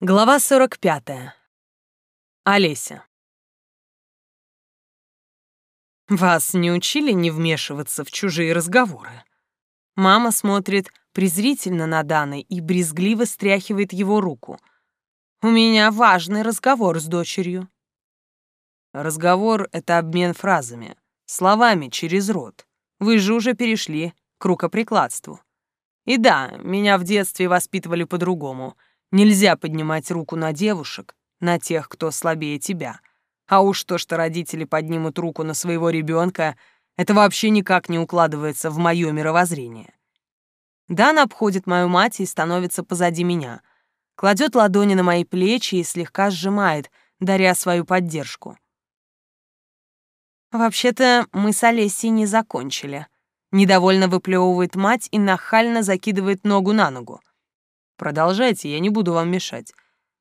Глава 45. Олеся. Вас не учили не вмешиваться в чужие разговоры? Мама смотрит презрительно на Дана и брезгливо стряхивает его руку. У меня важный разговор с дочерью. Разговор — это обмен фразами, словами через рот. Вы же уже перешли к рукоприкладству. И да, меня в детстве воспитывали по-другому — Нельзя поднимать руку на девушек, на тех, кто слабее тебя. А уж то, что родители поднимут руку на своего ребенка, это вообще никак не укладывается в мое мировоззрение. Дан обходит мою мать и становится позади меня, кладет ладони на мои плечи и слегка сжимает, даря свою поддержку. «Вообще-то мы с Олесей не закончили», — недовольно выплевывает мать и нахально закидывает ногу на ногу. Продолжайте, я не буду вам мешать.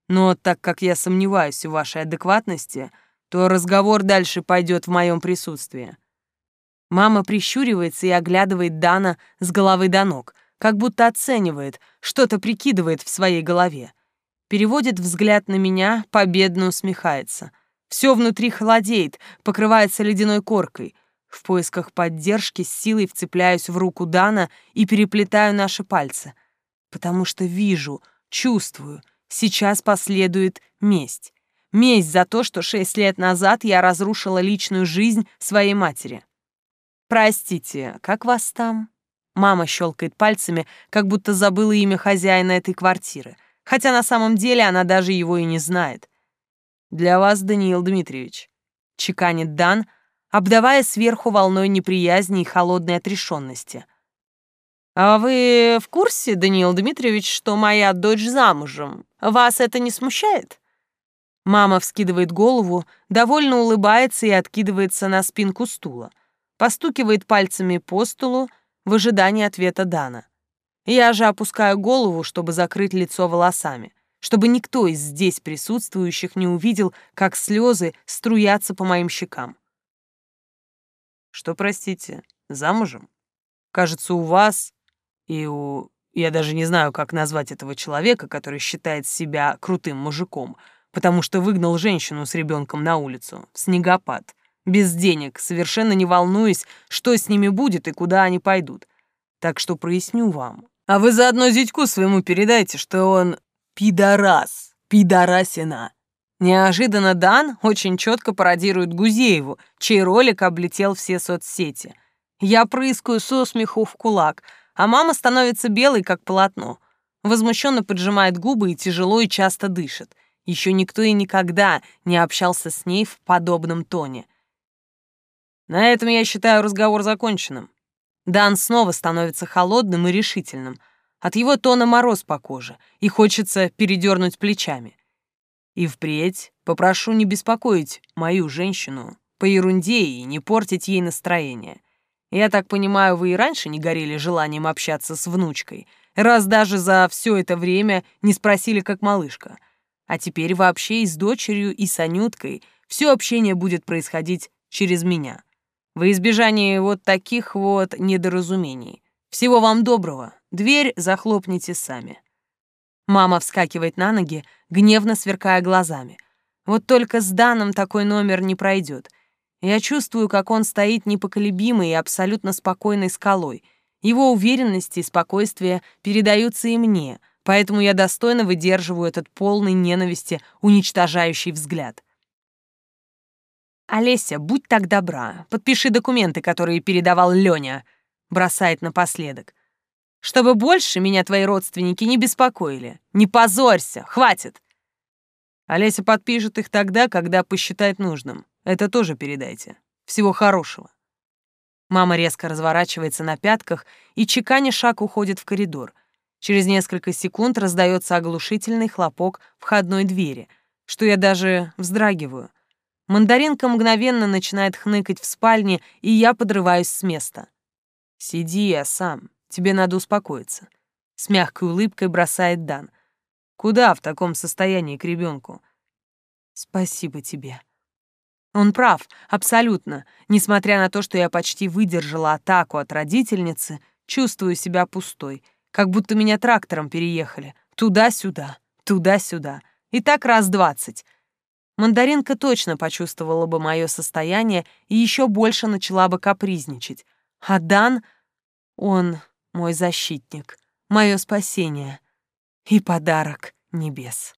Но так как я сомневаюсь в вашей адекватности, то разговор дальше пойдет в моем присутствии. Мама прищуривается и оглядывает Дана с головы до ног, как будто оценивает, что-то прикидывает в своей голове. Переводит взгляд на меня, победно усмехается. Все внутри холодеет, покрывается ледяной коркой. В поисках поддержки с силой вцепляюсь в руку Дана и переплетаю наши пальцы — потому что вижу, чувствую, сейчас последует месть. Месть за то, что шесть лет назад я разрушила личную жизнь своей матери. «Простите, как вас там?» Мама щелкает пальцами, как будто забыла имя хозяина этой квартиры, хотя на самом деле она даже его и не знает. «Для вас, Даниил Дмитриевич», — чеканит Дан, обдавая сверху волной неприязни и холодной отрешенности — «А вы в курсе, Даниил Дмитриевич, что моя дочь замужем? Вас это не смущает?» Мама вскидывает голову, довольно улыбается и откидывается на спинку стула, постукивает пальцами по столу в ожидании ответа Дана. Я же опускаю голову, чтобы закрыть лицо волосами, чтобы никто из здесь присутствующих не увидел, как слезы струятся по моим щекам. «Что, простите, замужем? Кажется, у вас и у... Я даже не знаю, как назвать этого человека, который считает себя крутым мужиком, потому что выгнал женщину с ребенком на улицу, в снегопад, без денег, совершенно не волнуясь, что с ними будет и куда они пойдут. Так что проясню вам. А вы заодно зятьку своему передайте, что он пидорас, пидорасина. Неожиданно Дан очень четко пародирует Гузееву, чей ролик облетел все соцсети. Я прыскаю со смеху в кулак — а мама становится белой, как полотно. Возмущенно поджимает губы и тяжело и часто дышит. Еще никто и никогда не общался с ней в подобном тоне. На этом я считаю разговор законченным. Дан снова становится холодным и решительным. От его тона мороз по коже, и хочется передернуть плечами. И впредь попрошу не беспокоить мою женщину по ерунде и не портить ей настроение. Я так понимаю, вы и раньше не горели желанием общаться с внучкой, раз даже за все это время не спросили, как малышка. А теперь вообще и с дочерью, и с Анюткой все общение будет происходить через меня. Во избежание вот таких вот недоразумений. Всего вам доброго. Дверь захлопните сами. Мама вскакивает на ноги, гневно сверкая глазами. Вот только с Даном такой номер не пройдет. Я чувствую, как он стоит непоколебимой и абсолютно спокойной скалой. Его уверенность и спокойствие передаются и мне, поэтому я достойно выдерживаю этот полный ненависти уничтожающий взгляд. «Олеся, будь так добра, подпиши документы, которые передавал Лёня», — бросает напоследок. «Чтобы больше меня твои родственники не беспокоили. Не позорься, хватит!» Олеся подпишет их тогда, когда посчитает нужным. Это тоже передайте. Всего хорошего. Мама резко разворачивается на пятках и, чеканя шаг, уходит в коридор. Через несколько секунд раздается оглушительный хлопок входной двери, что я даже вздрагиваю. Мандаринка мгновенно начинает хныкать в спальне, и я подрываюсь с места. «Сиди, я сам. Тебе надо успокоиться», — с мягкой улыбкой бросает Дан. «Куда в таком состоянии к ребенку? «Спасибо тебе», он прав, абсолютно. Несмотря на то, что я почти выдержала атаку от родительницы, чувствую себя пустой, как будто меня трактором переехали. Туда-сюда, Туда-сюда. И так раз двадцать. Мандаринка точно почувствовала бы мое состояние и еще больше начала бы капризничать. А Дан, он мой защитник, мое спасение и подарок небес.